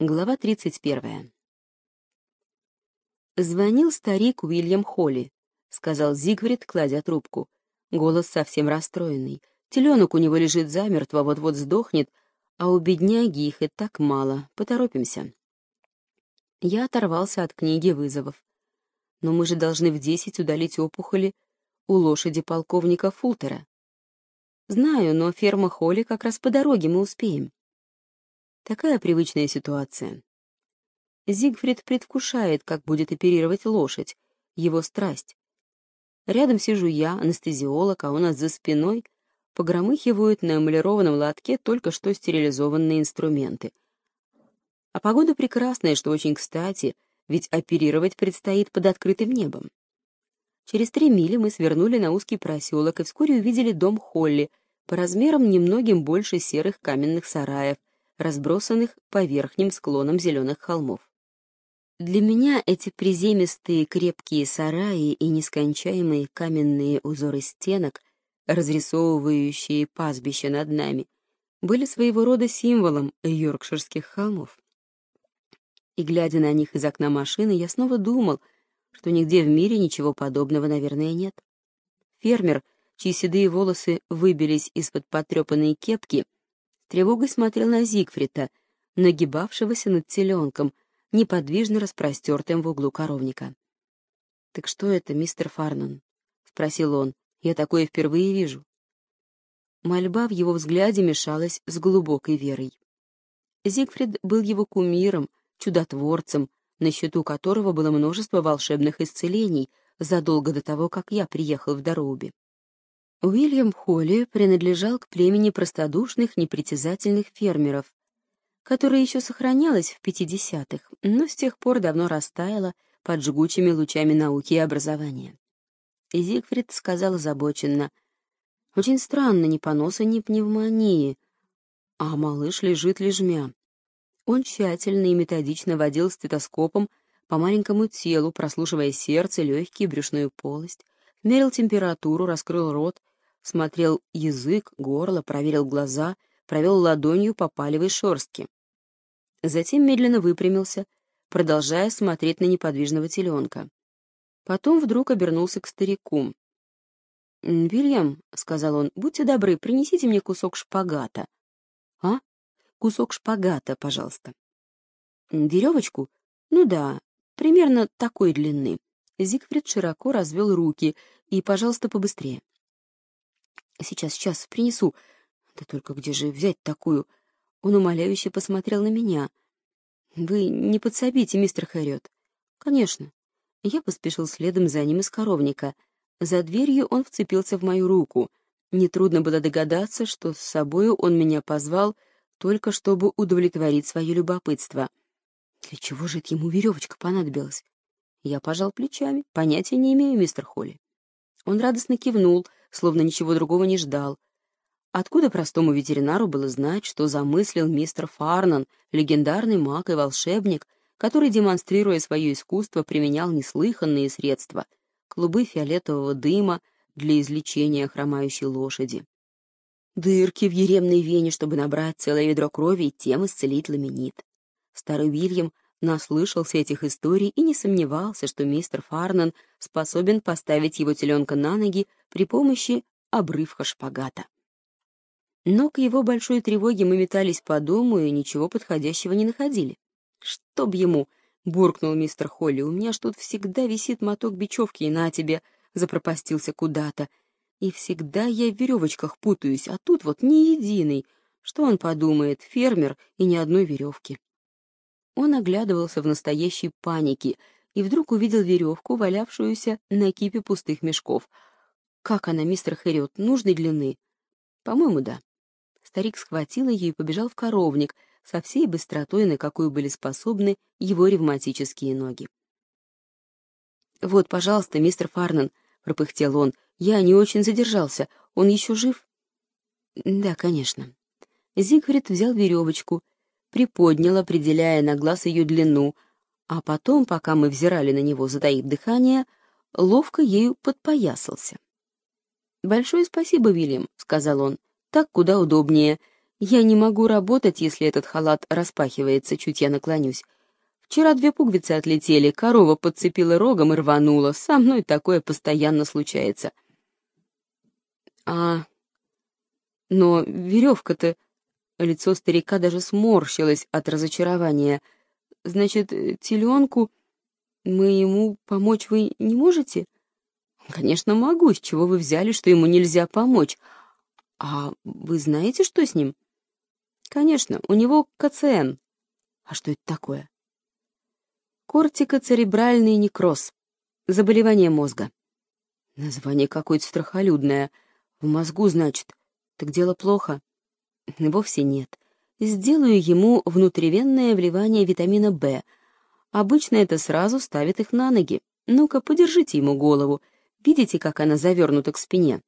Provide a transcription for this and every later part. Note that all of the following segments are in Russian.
Глава 31. «Звонил старик Уильям Холли», — сказал Зигфрид, кладя трубку. Голос совсем расстроенный. Теленок у него лежит замертво, вот-вот сдохнет, а у бедняги их и так мало. Поторопимся. Я оторвался от книги вызовов. Но мы же должны в десять удалить опухоли у лошади полковника Фултера. Знаю, но ферма Холли как раз по дороге мы успеем. Такая привычная ситуация. Зигфрид предвкушает, как будет оперировать лошадь, его страсть. Рядом сижу я, анестезиолог, а у нас за спиной погромыхивают на эмалированном лотке только что стерилизованные инструменты. А погода прекрасная, что очень кстати, ведь оперировать предстоит под открытым небом. Через три мили мы свернули на узкий проселок и вскоре увидели дом Холли, по размерам немногим больше серых каменных сараев — разбросанных по верхним склонам зеленых холмов. Для меня эти приземистые крепкие сараи и нескончаемые каменные узоры стенок, разрисовывающие пастбище над нами, были своего рода символом йоркширских холмов. И, глядя на них из окна машины, я снова думал, что нигде в мире ничего подобного, наверное, нет. Фермер, чьи седые волосы выбились из-под потрепанной кепки, тревогой смотрел на Зигфрида, нагибавшегося над теленком, неподвижно распростертым в углу коровника. «Так что это, мистер Фарнон?» — спросил он. «Я такое впервые вижу». Мольба в его взгляде мешалась с глубокой верой. Зигфрид был его кумиром, чудотворцем, на счету которого было множество волшебных исцелений задолго до того, как я приехал в Доруби. Уильям Холли принадлежал к племени простодушных, непритязательных фермеров, которое еще сохранялось в 50-х, но с тех пор давно растаяло под жгучими лучами науки и образования. И Зигфрид сказал озабоченно, «Очень странно, ни поноса, ни пневмонии, а малыш лежит лежмя». Он тщательно и методично водил стетоскопом по маленькому телу, прослушивая сердце, легкие, брюшную полость, мерил температуру, раскрыл рот — смотрел язык, горло, проверил глаза, провел ладонью по палевой шерстке. Затем медленно выпрямился, продолжая смотреть на неподвижного теленка. Потом вдруг обернулся к старику. «Вильям», — сказал он, — «будьте добры, принесите мне кусок шпагата». «А? Кусок шпагата, пожалуйста». «Веревочку? Ну да, примерно такой длины». Зигфрид широко развел руки и, пожалуйста, побыстрее. Сейчас, сейчас, принесу. Да только где же взять такую? Он умоляюще посмотрел на меня. Вы не подсобите, мистер Хэрриот. Конечно. Я поспешил следом за ним из коровника. За дверью он вцепился в мою руку. Нетрудно было догадаться, что с собою он меня позвал только чтобы удовлетворить свое любопытство. Для чего же это ему веревочка понадобилась? Я пожал плечами. Понятия не имею, мистер Холли. Он радостно кивнул, словно ничего другого не ждал. Откуда простому ветеринару было знать, что замыслил мистер Фарнан, легендарный маг и волшебник, который, демонстрируя свое искусство, применял неслыханные средства — клубы фиолетового дыма для излечения хромающей лошади. Дырки в еремной вене, чтобы набрать целое ведро крови и тем исцелить ламинит. Старый Вильям наслышался этих историй и не сомневался, что мистер Фарнан способен поставить его теленка на ноги при помощи обрывка шпагата. Но к его большой тревоге мы метались по дому и ничего подходящего не находили. «Чтоб ему!» — буркнул мистер Холли. «У меня ж тут всегда висит моток бечевки, и на тебе!» — запропастился куда-то. «И всегда я в веревочках путаюсь, а тут вот ни единый. Что он подумает? Фермер и ни одной веревки». Он оглядывался в настоящей панике и вдруг увидел веревку, валявшуюся на кипе пустых мешков. «Как она, мистер Хэрриот, нужной длины?» «По-моему, да». Старик схватил ее и побежал в коровник со всей быстротой, на какую были способны его ревматические ноги. «Вот, пожалуйста, мистер Фарнан», — пропыхтел он, — «я не очень задержался. Он еще жив?» «Да, конечно». Зигфрид взял веревочку — приподнял, определяя на глаз ее длину, а потом, пока мы взирали на него, затаив дыхание, ловко ею подпоясался. «Большое спасибо, Вильям», — сказал он. «Так куда удобнее. Я не могу работать, если этот халат распахивается, чуть я наклонюсь. Вчера две пуговицы отлетели, корова подцепила рогом и рванула. Со мной такое постоянно случается. А... Но веревка-то... Лицо старика даже сморщилось от разочарования. Значит, теленку... Мы ему помочь вы не можете? Конечно, могу. С чего вы взяли, что ему нельзя помочь? А вы знаете, что с ним? Конечно, у него КЦН. А что это такое? Кортикоцеребральный некроз. Заболевание мозга. Название какое-то страхолюдное. В мозгу, значит. Так дело плохо. Вовсе нет. Сделаю ему внутривенное вливание витамина В. Обычно это сразу ставит их на ноги. Ну-ка, подержите ему голову. Видите, как она завернута к спине?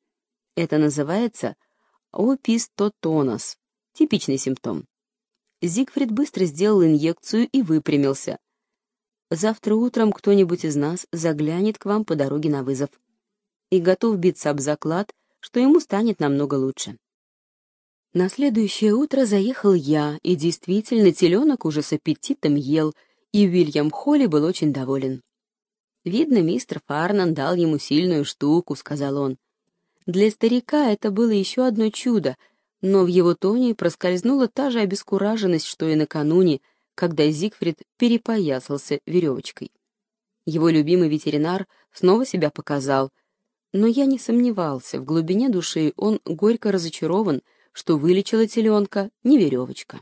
Это называется опистотонос. Типичный симптом. Зигфрид быстро сделал инъекцию и выпрямился. Завтра утром кто-нибудь из нас заглянет к вам по дороге на вызов. И готов биться об заклад, что ему станет намного лучше. На следующее утро заехал я, и действительно теленок уже с аппетитом ел, и Уильям Холли был очень доволен. «Видно, мистер Фарнан дал ему сильную штуку», — сказал он. Для старика это было еще одно чудо — но в его тоне проскользнула та же обескураженность, что и накануне, когда Зигфрид перепоясался веревочкой. Его любимый ветеринар снова себя показал, но я не сомневался, в глубине души он горько разочарован, что вылечила теленка не веревочка.